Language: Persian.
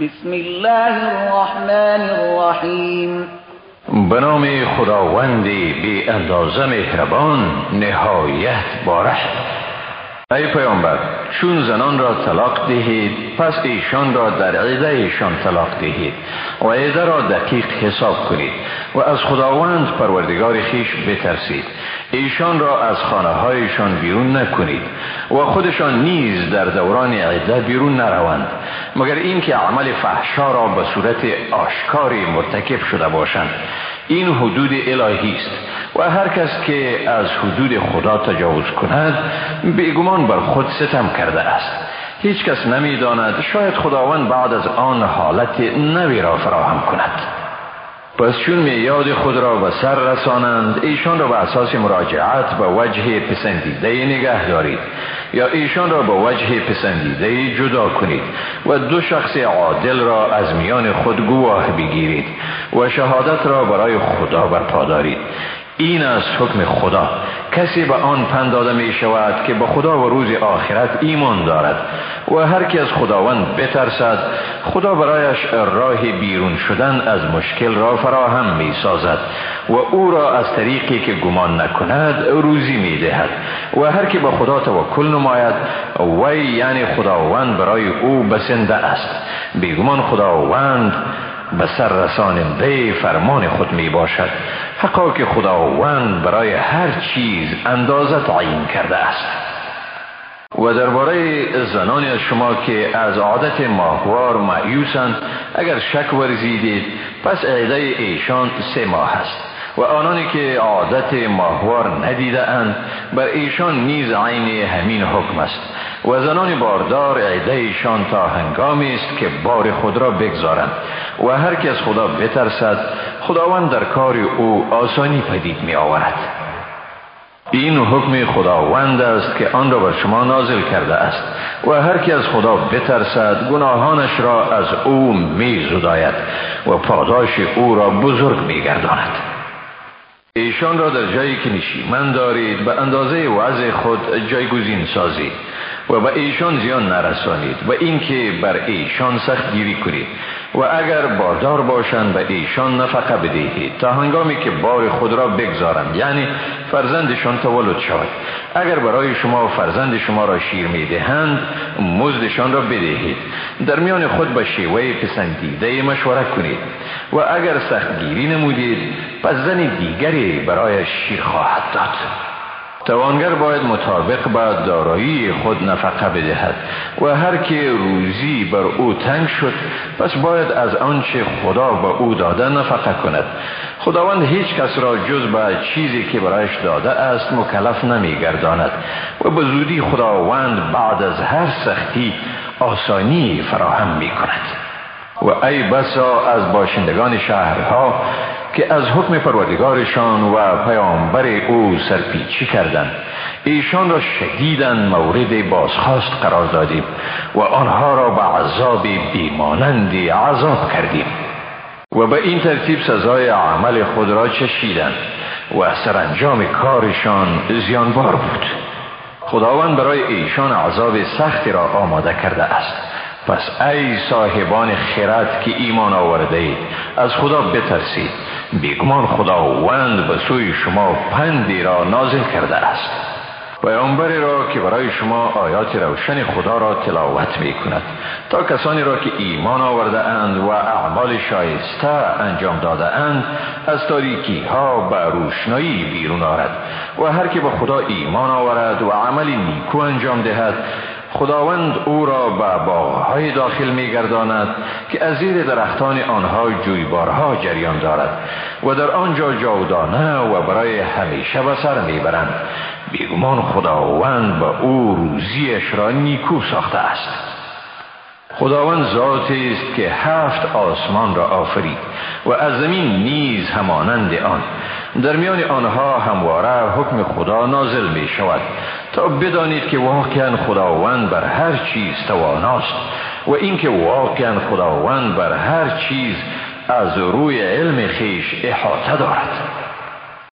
بسم الله الرحمن الرحیم به نام خداوندی بی اندازه مهربان نهایت باره ای پیامبر چون زنان را طلاق دهید پس ایشان را در عیده ایشان طلاق دهید و عیده را دقیق حساب کنید و از خداوند پروردگار خیش بترسید. ایشان را از خانه هایشان بیرون نکنید و خودشان نیز در دوران عیده بیرون نروند مگر اینکه عمل فحشا را به صورت آشکاری مرتکب شده باشند. این حدود الهی است. و هر کس که از حدود خدا تجاوز کند بیگمان بر خود ستم کرده است. هیچ کس نمی داند شاید خداوند بعد از آن حالت نوی را فراهم کند. پس چون میاد خود را به سر رسانند ایشان را به اساس مراجعت به وجه پسندیده نگه دارید. یا ایشان را به وجه پسندیده جدا کنید و دو شخص عادل را از میان خود گواه بگیرید و شهادت را برای خدا برپا دارید. این از حکم خدا. کسی به آن پند داده می شود که به خدا و روز آخرت ایمان دارد و هر کی از خداوند بترسد خدا برایش راه بیرون شدن از مشکل را فراهم می سازد و او را از طریقی که گمان نکند روزی می دهد و هر کی به خدا توکل نماید وی یعنی خداوند برای او بسنده است. بیگمان خداوند به سر رساننده فرمان خود می باشد. حقا که خداوند برای هر چیز اندازه تعیین کرده است. و درباره زنان از شما که از عادت ماهوار معیوسند اگر شک ورزیدید پس عیده ایشان سه ماه است. و آنانی که عادت ماهوار ندیده اند بر ایشان نیز عین همین حکم است و زنان باردار عیده ایشان تا هنگامی است که بار خود را بگذارند و هر از خدا بترسد خداوند در کار او آسانی پدید می آورد این حکم خداوند است که آن را بر شما نازل کرده است و هر که از خدا بترسد گناهانش را از او می زداید و پاداش او را بزرگ می گرداند ایشان را در جایی که نشیمن دارید به اندازه وضع خود جایگزین سازید. و به ایشان زیان نرسانید و اینکه بر ایشان سخت گیری کنید و اگر باردار باشند به ایشان نفقه بدهید تا هنگامی که بار خود را بگذارند. یعنی فرزندشان تولد شود. اگر برای شما فرزند شما را شیر می دهند مزدشان را بدهید. در میان خود به شیوه پسندیده مشوره کنید. و اگر سختگیری نمودید پس زن دیگری برای شیر خواهد داد. توانگر باید مطابق با دارایی خود نفقه بدهد و هر که روزی بر او تنگ شد پس باید از آنچه خدا به او داده نفقه کند. خداوند هیچ کس را جز به چیزی که برایش داده است مکلف نمیگرداند و به زودی خداوند بعد از هر سختی آسانی فراهم می کند و ای بسا از باشندگان شهرها که از حکم پروردگارشان و پیامبر او سرپیچی کردند. ایشان را شدیدن مورد بازخواست قرار دادیم و آنها را به عذاب بیمانندی عذاب کردیم. و به این ترتیب سزای عمل خود را چشیدند و سرانجام کارشان زیانبار بود. خداوند برای ایشان عذاب سختی را آماده کرده است. پس ای صاحبان خیرت که ایمان آورده اید از خدا بترسید. بیگمان خداوند به سوی شما پندی را نازل کرده است. پیامبری را که برای شما آیات روشن خدا را تلاوت می کند تا کسانی را که ایمان آورده اند و اعمال شایسته انجام داده اند از تاریکی ها به روشنایی بیرون آرد. و هر که به خدا ایمان آورد و عملی نیکو انجام دهد خداوند او را به باغهای داخل می گرداند که از زیر درختان آنها جویبارها جریان دارد و در آنجا جاودانه و برای همیشه به سر می برند بیگمان خداوند به او روزیش را نیکو ساخته است. خداوند ذاتی است که هفت آسمان را آفرید و از زمین نیز همانند آن. در میان آنها همواره حکم خدا نازل می شود تا بدانید که واقعا خداوند بر هر چیز تواناست و اینکه واقعا خداوند بر هر چیز از روی علم خیش احاطه دارد.